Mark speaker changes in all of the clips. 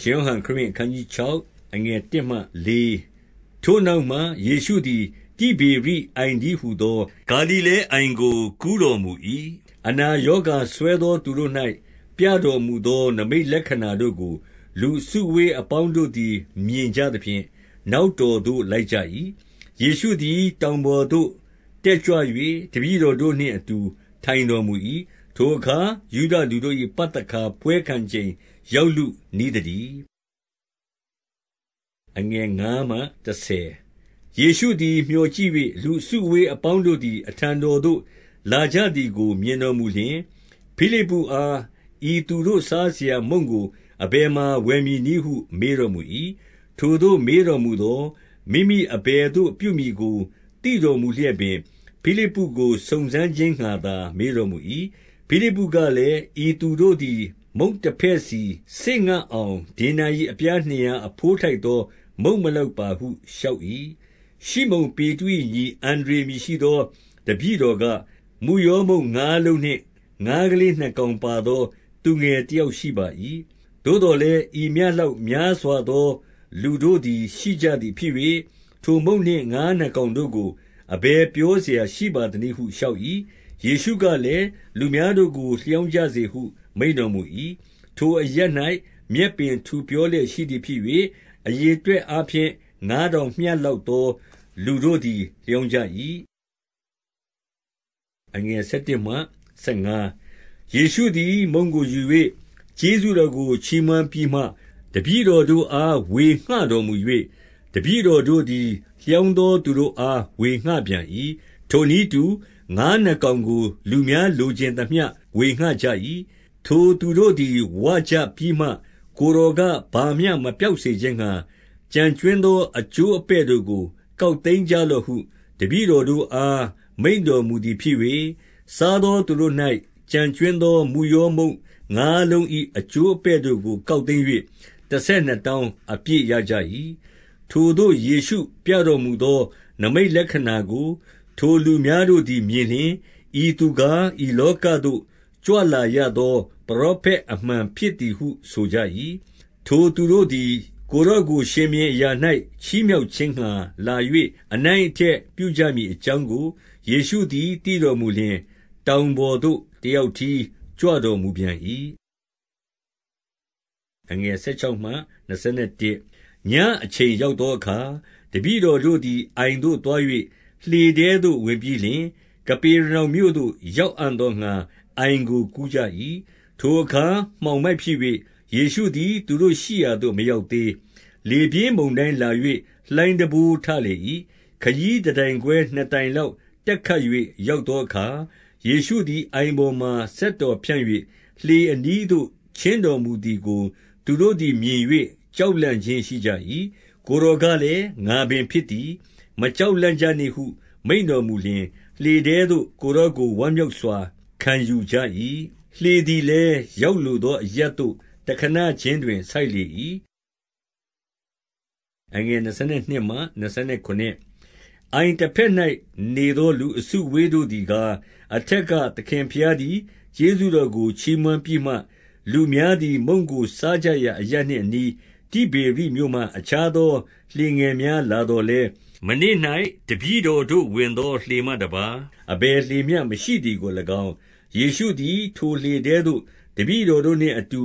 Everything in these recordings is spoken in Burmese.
Speaker 1: ရှင်ယောဟန်ခရစ်အခန်းကြီး6အငယ်1မှ4ထိုနောက်မှယေရှုသည် တိဘေရိအိုင်ဒီဟုသော ဂါလိလဲအိုင်ကို ကူးတော်မူ၏အနာယောဂါဆွဲသောသူတို့၌ပြတော်မူသောနမိတ်လက္ခဏာတို့ကို လူစုဝေးအပေါင်းတို့သည် မြင်ကြသဖြင့် နောက်တော်သို့ လိုက်ကြ၏ယေရှုသည် တောင်ပေါ်သို့ တက်ကြွ၍တပည့်တော်တို့နှင့်အတူ ထိုင်တော်မူ၏ ထိုအခါယူဒလူတို့၏ပသခါပွဲခံချိန်ရောက်လုနီးသတည်း။ယေရှုသည်မြော်ကြည့်၍လူအစုအဝေးအပေါင်းတို့သည် အထံတော်သို့ လာကြသည်ကို မြင်တော်မူလျှင်၊ဖိလိပ္ပုအား၊ဤသူတို့စားစရာမုန့်ကို အဘယ်မှာ ဝယ်မည်နည်းဟု မေးတော်မူ၏။ထိုသို့မေးတော်မူသော်၊မိမိအဘယ်သို့ပြုမည်ကို သိတော်မူလျက်ပင်၊ဖိလိပ္ပုကို စုံစမ်းခြင်းငှါသာ မေးတော်မူ၏။ ဖိလိပ္ပုကလည်း၊ဤသူတို့သည် မုန့်တဖဲ့စီစေ့ငတ်အောင် ဒေနာရိအပြားနှစ်ရာအဘိုးထိုက်သော မုန့်မလောက်ပါဟု လျှောက်၏။ရှိမုန်ပေတရု၏ညီ အန္ဒြေအမည်ရှိသော တပည့်တော်က၊မုယောမုန့်ငါးလုံးနှင့် ငါးကလေးနှစ်ကောင်ပါသော သူငယ်တယောက်ရှိပါ၏။သို့သော်လည်း ဤမျှလောက်များစွာသော လူတို့သည် ရှိကြသည်ဖြစ်၍၊ထိုမုန့်နှင့် ငါးနှစ်ကောင်တို့ကို အဘယ်ပြောစရာရှိပါသနည်းဟု လျှောက်၏။ ယေရှုကလည်း၊လူများတို့ကို လျောင်းကြစေဟု မိန့်တော်မူ၏။ထိုအရပ်၌မြက်ပင်ထူပြောလျက်ရှိသည်ဖြစ်၍၊အရေအတွက်အားဖြင့် ငါးထောင်မျှလောက်သော လူတို့သည် လျောင်းကြ၏။ယေရှုသည် မုန့်ကိုယူ၍ကျေးဇူးတော်ကို ချီးမွမ်းပြီးမှ တပည့်တော်တို့အား ဝေငှတော်မူ၍၊တပည့်တော်တို့သည် လျောင်းသောသူတို့အား ဝေငှပြန်၏။ ထိုနည်းတူ ငါးနှစ်ကောင်ကို လူများလိုချင်သမျှ ဝေငှကြ၏။ထိုသူတို့သည် ဝကြပြီးမှ၊ကိုယ်တော်က ဘာမျှမပျောက်စေခြင်းငှါ ကျန်ကြွင်းသော အကျိုးအပဲ့တို့ကို ကောက်သိမ်းကြလော့ဟု တပည့်တော်တို့အား မိန့်တော်မူသည်ဖြစ်၍၊စားသောသူတို့၌ကျန်ကြွင်းသော မုယောမုန့်ငါးလုံး၏အကျိုးအပဲ့တို့ကို ကောက်သိမ်း၍တဆယ်နှစ်တောင်း အပြည့်ရကြ၏။ထိုသို့ ယေရှုပြတော်မူသော နိမိတ်လက္ခဏာကို ထိုလူများတို့သည် မြင်လျှင်၊ဤသူကား ဤလောကသို့ ကြွလာရသော ပရောဖက်အမှန်ဖြစ်သည်ဟု ဆိုကြ၏။ထိုသူတို့သည် ကိုယ်တော်ကို ရှင်ဘုရင်အရာ၌ချီးမြှောက်ခြင်းငှါလာ၍အနိုင်အထက်ပြုကြမည် အကြောင်းကို ယေရှုသည် သိတော်မူလျှင်၊တောင်ပေါ်သို့ တယောက်တည်း ကြွတော်မူပြန်၏။ညဉ့်အချိန်ရောက်သောအခါ တပည့်တော်တို့သည် အိုင်သို့သွား၍ လှေထဲသို့ဝင်ပြီးလျှင်၊ကပေရနောင်မြို့သို့ ရောက်အံ့သောငှါ အိုင်ကိုကူးကြ၏။ထိုအခါ မှောင်မိုက်ဖြစ်၍ယေရှုသည် သူတို့ရှိရာသို့ မရောက်သေး။လေပြင်းမုန်တိုင်းလာ၍လှိုင်းတံပိုးထလေ၏။ခရီးတတိုင်ခွဲနှစ်တိုင်လောက် တက်ခတ်၍ရောက်သောအခါ၊ယေရှုသည် အိုင်ပေါ်မှာ စက်တော်ဖြန့်၍လှေအနီးသို့ ချဉ်းတော်မူသည်ကို သူတို့သည်မြင်၍ကြောက်လန့်ခြင်းရှိကြ၏။ကိုယ်တော်ကလည်း၊ငါပင်ဖြစ်သည်။ မကြောက်လန့်ကြနှင့်ဟု မိန့်တော်မူလျှင်၊လှေထဲသို့ ကိုယ်တော်ကို ဝမ်းမြောက်စွာ ခံယူကြ၏။လှေသည်လည်း ရောက်လိုသောအရပ်သို့ တခဏခြင်းတွင် ဆိုက်လေ၏။အိုင်တဘက်၌နေသော လူအစုအဝေးတို့သည်ကား၊အထက်က သခင်ဘုရားသည် ကျေးဇူးတော်ကို ချီးမွမ်းပြီးမှ၊လူများသည် မုန့်ကိုစားကြရာအရပ်နှင့်အနီး တိဗေရိမြို့မှ အခြားသောလှေငယ်များ လာသော်လည်း၊ မနေ့၌တပည့်တော်တို့ဝင်သော လှေမှတပါး အဘယ်လှေမျှမရှိသည်ကို၎င်း၊ယေရှုသည် ထိုလှေထဲသို့ တပည့်တော်တို့နှင့်အတူ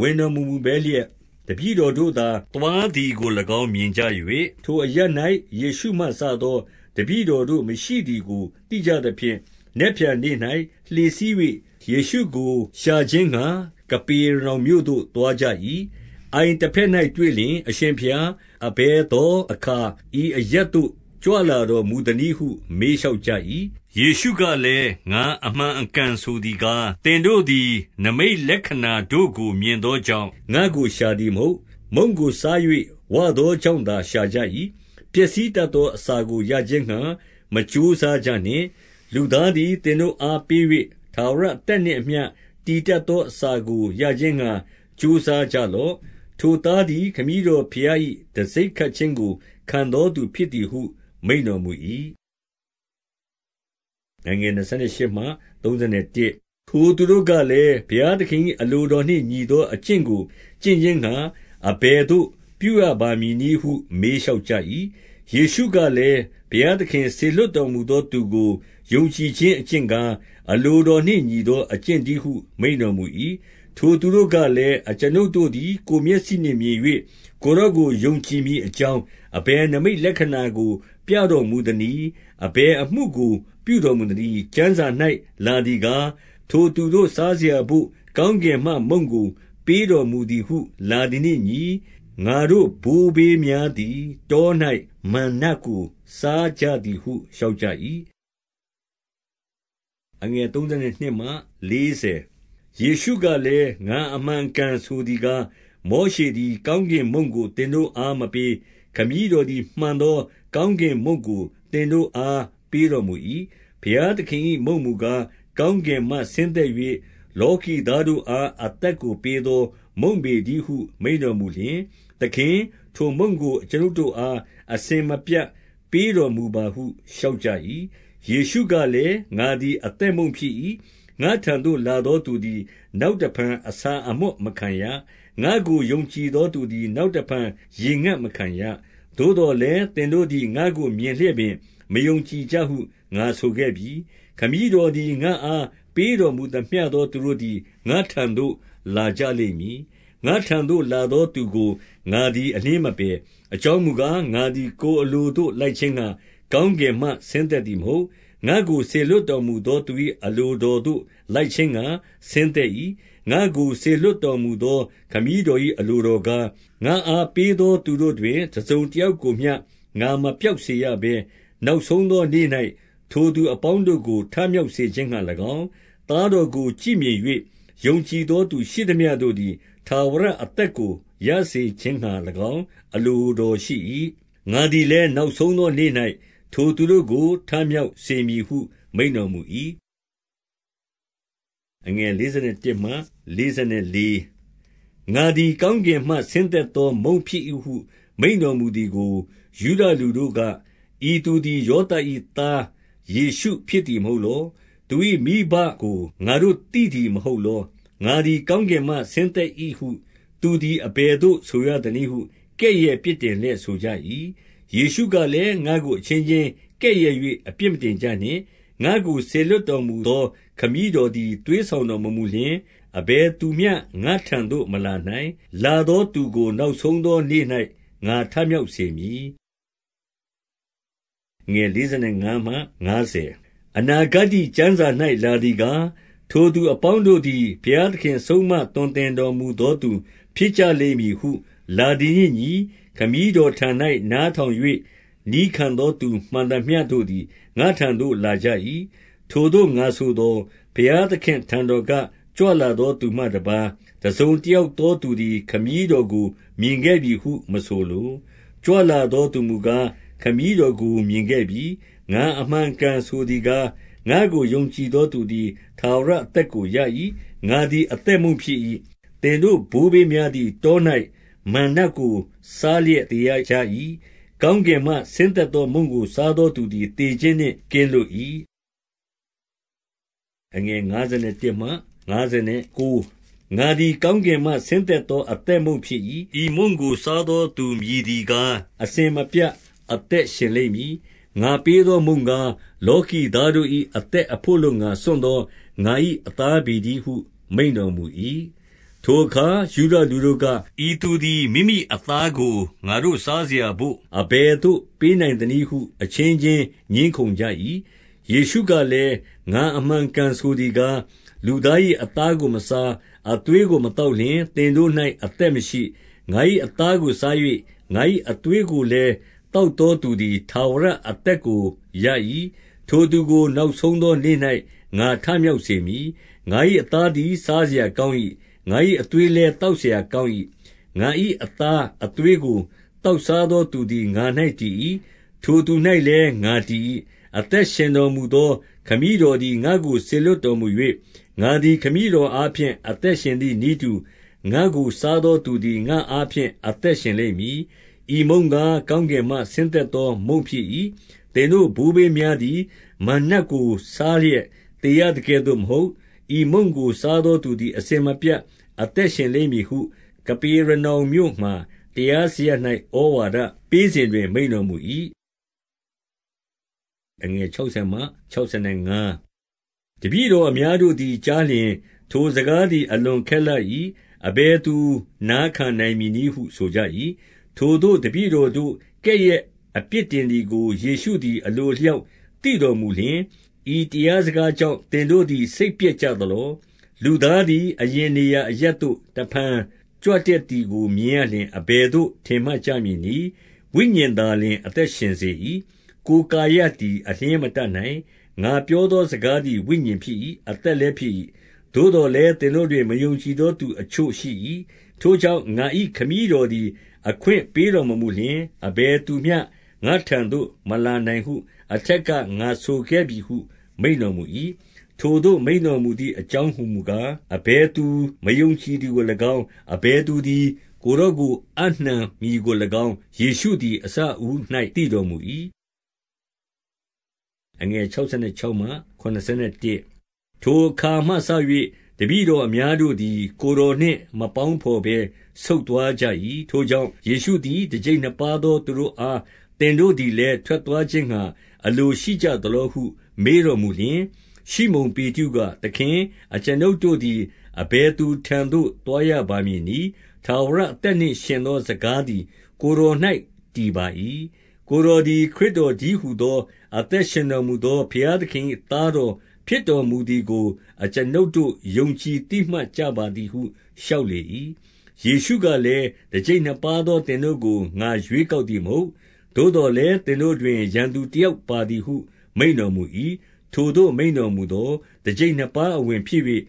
Speaker 1: ဝင်တော်မမူဘဲလျက် တပည့်တော်တို့သာ သွားသည်ကို၎င်း မြင်ကြ၍၊ထိုအရပ်၌ယေရှုမှစသော တပည့်တော်တို့မရှိသည်ကို သိကြသဖြင့်၊နက်ဖြန်နေ့၌လှေစီး၍ယေရှုကိုရှာခြင်းငှါ ကပေရနောင်မြို့သို့ သွားကြ၏။ အိုင်တဘက်၌တွေ့လျှင်၊အရှင်ဘုရား၊အဘယ်သောအခါ ဤအရပ်သို့ ကြွလာတော်မူသနည်းဟု မေးလျှောက်ကြ၏။ယေရှုကလည်း၊ငါအမှန်အကန်ဆိုသည်ကား၊သင်တို့သည် နိမိတ်လက္ခဏာတို့ကို မြင်သောကြောင့် ငါ့ကိုရှာသည်မဟုတ်။မုန့်ကိုစား၍ဝသောကြောင့်သာ ရှာကြ၏။ပျက်စီးတတ်သော အစာကိုရခြင်းငှါ မကြိုးစားကြနှင့်။လူသားသည် သင်တို့အားပေး၍ထာဝရအသက်နှင့်အမျှ တည်တတ်သော အစာကိုရခြင်းငှါ ကြိုးစားကြလော့။ ထိုသားသည် ခမည်းတော်ဘုရား၏တံဆိပ်ခတ်ခြင်းကို ခံသောသူဖြစ်သည်ဟု မိန့်တော်မူ၏။ထိုသူတို့ကလည်း၊ဘုရားသခင်၏အလိုတော်နှင့် ညီသောအကျင့်ကို ကျင့်ခြင်းငှါ အဘယ်သို့ပြုရပါမည်နည်းဟု မေးလျှောက်ကြ၏။ယေရှုကလည်း၊ဘုရားသခင် စေလွှတ်တော်မူသောသူကို ယုံကြည်ခြင်းအကျင့်ကား၊အလိုတော်နှင့် ညီသော အကျင့်တည်းဟု မိန့်တော်မူ၏။ ထိုသူတို့ကလည်း၊အကျွန်ုပ်တို့သည် ကိုယ်မျက်စိနှင့်မြင်၍ကိုယ်တော်ကို ယုံကြည်မည်အကြောင်း အဘယ်နိမိတ်လက္ခဏာကို ပြတော်မူသနည်း။အဘယ်အမှုကို ပြုတော်မူသနည်း။ကျမ်းစာ၌လာသည်ကား၊ထိုသူတို့စားစရာဘို့ ကောင်းကင်မှမုန့်ကို ပေးတော်မူသည်ဟု လာသည်နှင့်အညီ၊ငါတို့ဘိုးဘေးများသည် တော၌မန္နကို စားကြသည်ဟု လျှောက်ကြ၏။ ယေရှုကလည်း၊ငါအမှန်အကန်ဆိုသည်ကား၊မောရှေသည် ကောင်းကင်မုန့်ကို သင်တို့အားမပေး။ခမည်းတော်သည် မှန်သော ကောင်းကင်မုန့်ကို သင်တို့အား ပေးတော်မူ၏။ဘုရားသခင်၏မုန့်မူကား၊ကောင်းကင်မှ ဆင်းသက်၍လောကီသားတို့အား အသက်ကိုပေးသော မုန့်ပေတည်းဟု မိန့်တော်မူလျှင်၊သခင်၊ထိုမုန့်ကို အကျွန်ုပ်တို့အား အစဉ်မပြတ် ပေးတော်မူပါဟု လျှောက်ကြ၏။ယေရှုကလည်း၊ငါသည် အသက်မုန့်ဖြစ်၏။ ငါ့ထံသို့လာသောသူသည် နောက်တဖန် အဆာအမွတ်မခံရ။ငါ့ကိုယုံကြည်သောသူသည် နောက်တဖန် ရေငတ်မခံရ။သို့သော်လည်း၊သင်တို့သည် ငါ့ကိုမြင်လျက်ပင် မယုံကြည်ကြဟု ငါဆိုခဲ့ပြီ။ခမည်းတော်သည် ငါ့အား ပေးတော်မူသမျှသော သူတို့သည် ငါ့ထံသို့ လာကြလိမ့်မည်။ငါ့ထံသို့လာသောသူကို ငါသည် အလျှင်းမပယ်။အကြောင်းမူကား၊ငါသည် ကိုယ်အလိုသို့ လိုက်ခြင်းငှါ ကောင်းကင်မှ ဆင်းသက်သည်မဟုတ်။ ငါ့ကိုစေလွှတ်တော်မူသောသူ၏အလိုတော်သို့ လိုက်ခြင်းငှါ ဆင်းသက်၏။ငါ့ကိုစေလွှတ်တော်မူသော ခမည်းတော်၏အလိုတော်ကား၊ငါ့အားပေးသောသူတို့တွင် တစုံတယောက်ကိုမျှ ငါမပျောက်စေရဘဲ၊နောက်ဆုံးသောနေ့၌ထိုသူအပေါင်းတို့ကို ထမြောက်စေခြင်းငှါ၎င်း၊သားတော်ကို ကြည့်မြင်၍ယုံကြည်သောသူရှိသမျှတို့သည် ထာဝရအသက်ကို ရစေခြင်းငှါ၎င်း အလိုတော်ရှိ၏။ငါသည်လည်း နောက်ဆုံးသောနေ့၌ ထိုသူတို့ကို ထမြောက်စေမည်ဟု မိန့်တော်မူ၏။ငါသည် ကောင်းကင်မှ ဆင်းသက်သော မုန့်ဖြစ်၏ဟု မိန့်တော်မူသည်ကို ယုဒလူတို့က၊ဤသူသည် ယောသပ်၏သားယေရှုဖြစ်သည် မဟုတ်လော။သူ၏မိဘကို ငါတို့သိသည်မဟုတ်လော။ငါသည် ကောင်းကင်မှ ဆင်းသက်၏ဟု သူသည် အဘယ်သို့ ဆိုရသနည်းဟု ကဲ့ရဲ့ပြစ်တင်လျက် ဆိုကြ၏။ ယေရှုကလည်း၊ငါ့ကိုအချင်းချင်းကဲ့ရဲ့၍အပြစ်မတင်ကြနှင့်။ငါ့ကိုစေလွှတ်တော်မူသော ခမည်းတော်သည် သွေးဆောင်တော်မမူလျှင်၊အဘယ်သူမျှ ငါ့ထံသို့မလာနိုင်။လာသောသူကို နောက်ဆုံးသောနေ့၌ငါထမြောက်စေမည်။အနာဂတ္တိကျမ်းစာ၌လာသည်ကား၊ထိုသူအပေါင်းတို့သည် ဘုရားသခင်ဆုံးမသွန်သင်တော်မူသောသူ ဖြစ်ကြလိမ့်မည်ဟု လာသည်နှင့်အညီ၊ခမည်းတော်ထံ၌နားထောင်၍နည်းခံသောသူမှန်သမျှတို့သည် ငါ့ထံသို့ လာကြ၏။ထိုသို့ ငါဆိုသော်၊ဘုရားသခင့်အထံတော်က ကြွလာသောသူမှတပါး တစုံတယောက်သောသူသည် ခမည်းတော်ကို မြင်ခဲ့ပြီဟု မဆိုလို။ကြွလာသောသူမူကား၊ခမည်းတော်ကို မြင်ခဲ့ပြီ။ငါအမှန်အကန်ဆိုသည်ကား၊ငါ့ကို ယုံကြည်သောသူသည် ထာဝရအသက်ကိုရ၏။ငါသည် အသက်မုန့်ဖြစ်၏။သင်တို့ဘိုးဘေးများသည် တော၌ မန္နကိုစားလျက်သေရကြ၏။ကောင်းကင်မှဆင်းသက်သောမုန့်ကို စားသောသူသည် သေခြင်းနှင့် ကင်းလွတ်၏။ငါသည် ကောင်းကင်မှ ဆင်းသက်သော အသက်မုန့်ဖြစ်၏။ဤမုန့်ကို စားသောသူမည်သည်ကား၊အစဉ်မပြတ် အသက်ရှင်လိမ့်မည်။ငါပေးသောမုန့်ကား၊လောကီသားတို့၏အသက်အဘို့အလိုငှါ စွန့်သော ငါ၏အသားပေတည်းဟု မိန့်တော်မူ၏။ ထိုအခါ ယုဒလူတို့က၊ဤသူသည် မိမိအသားကို ငါတို့စားစရာဘို့ အဘယ်သို့ ပေးနိုင်သနည်းဟု အချင်းချင်း ငြင်းခုံကြ၏။ယေရှုကလည်း၊ငါအမှန်အကန်ဆိုသည်ကား၊လူသား၏အသားကိုမစား၊အသွေးကိုမသောက်လျှင် သင်တို့၌အသက်မရှိ။ငါ၏အသားကိုစား၍ငါ၏အသွေးကိုလည်း သောက်သောသူသည် ထာဝရအသက်ကိုရ၏။ထိုသူကို နောက်ဆုံးသောနေ့၌ငါထမြောက်စေမည်။ငါ၏အသားသည် စားစရာကောင်း၏။ ငါ၏အသွေးလည်း သောက်စရာကောင်း၏။ငါ၏အသားအသွေးကို သောက်စားသောသူသည် ငါ၌တည်၏။ထိုသူ၌လည်း ငါတည်၏။အသက်ရှင်တော်မူသော ခမည်းတော်သည် ငါ့ကို စေလွှတ်တော်မူ၍၊ငါသည် ခမည်းတော်အားဖြင့် အသက်ရှင်သည်နည်းတူ၊ငါ့ကို စားသောသူသည် ငါ့အားဖြင့် အသက်ရှင်လိမ့်မည်။ဤမုန့်ကား၊ကောင်းကင်မှ ဆင်းသက်သော မုန့်ဖြစ်၏။သင်တို့ဘိုးဘေးများသည် မန္နကိုစားလျက် သေရသကဲ့သို့မဟုတ်။ဤမုန့်ကို စားသောသူသည် အစဉ်မပြတ် အသက်ရှင်လိမ့်မည်ဟု ကပေရနောင်မြို့မှာ တရားစရပ်၌ဩဝါဒပေးစဉ်တွင် မိန့်တော်မူ၏။60 တပည့်တော်အများတို့သည် ကြားလျှင်၊ထိုစကားသည် အလွန်ခက်လှ၏။အဘယ်သူနားခံနိုင်မည်နည်းဟု ဆိုကြ၏။ထိုသို့ တပည့်တော်တို့ ကဲ့ရဲ့အပြစ်တင်သည်ကို ယေရှုသည် အလိုအလျောက်သိတော်မူလျှင်၊ဤတရားစကားကြောင့် သင်တို့သည် စိတ်ပျက်ကြသလော။ လူသားသည် အရင်နေရာအရပ်သို့ တဖန်ကြွတတ်သည်ကို မြင်ရလျှင် အဘယ်သို့ ထင်မှတ်ကြမည်နည်း။ဝိညာဉ်သာလျှင် အသက်ရှင်စေ၏။ကိုယ်ကာယသည် အလျှင်းမတတ်နိုင်။ငါပြောသောစကားသည် ဝိညာဉ်ဖြစ်၏။အသက်လည်းဖြစ်၏။သို့သော်လည်း သင်တို့တွင် မယုံကြည်သောသူအချို့ရှိ၏။ထိုကြောင့် ငါ၏ခမည်းတော်သည် အခွင့်ပေးတော်မမူလျှင်၊အဘယ်သူမျှ ငါ့ထံသို့ မလာနိုင်ဟု အထက်က ငါဆိုခဲ့ပြီဟု မိန့်တော်မူ၏။ ထိုသို့ မိန့်တော်မူသည်အကြောင်းဟူမူကား၊အဘယ်သူမယုံကြည်သည်ကို၎င်း၊အဘယ်သူသည် ကိုယ်တော်ကို အပ်နှံမည်ကို၎င်း ယေရှုသည် အစအဦး၌သိတော်မူ၏။ထိုအခါမှစ၍တပည့်တော်အများတို့သည် ကိုယ်တော်နှင့် မပေါင်းဘော်ဘဲ ဆုတ်သွားကြ၏။ထိုကြောင့် ယေရှုသည် တကျိပ်နှစ်ပါးသောသူတို့အား၊သင်တို့သည်လည်း ထွက်သွားခြင်းငှါ အလိုရှိကြသလောဟု မေးတော်မူလျှင်၊ ရှိမုန်ပေတရုက၊သခင်၊အကျွန်ုပ်တို့သည် အဘယ်သူထံသို့ သွားရပါမည်နည်း။ထာဝရအသက်နှင့် ယှဉ်သောစကားသည် ကိုယ်တော်၌တည်ပါ၏။ကိုယ်တော်သည် ခရစ်တော်တည်းဟူသော အသက်ရှင်တော်မူသော ဘုရားသခင်၏သားတော် ဖြစ်တော်မူသည်ကို အကျွန်ုပ်တို့ ယုံကြည်သိမှတ်ကြပါသည်ဟု လျှောက်လေ၏။ယေရှုကလည်း၊တကျိပ်နှစ်ပါးသော သင်တို့ကို ငါရွေးကောက်သည်မဟုတ်။သို့သော်လည်း သင်တို့တွင် ရန်သူတယောက်ပါသည်ဟု မိန့်တော်မူ၏။ ထိုသို့မိန့်တော်မူသော် တကျိပ်နှစ်ပါးအဝင်ဖြစ်၍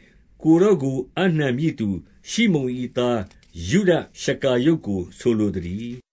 Speaker 1: ကိုယ်တော်ကို အပ်နှံမည့်သူ ရှိမုန်၏သား ယုဒရှကာရုတ်ကို ဆိုလိုသတည်း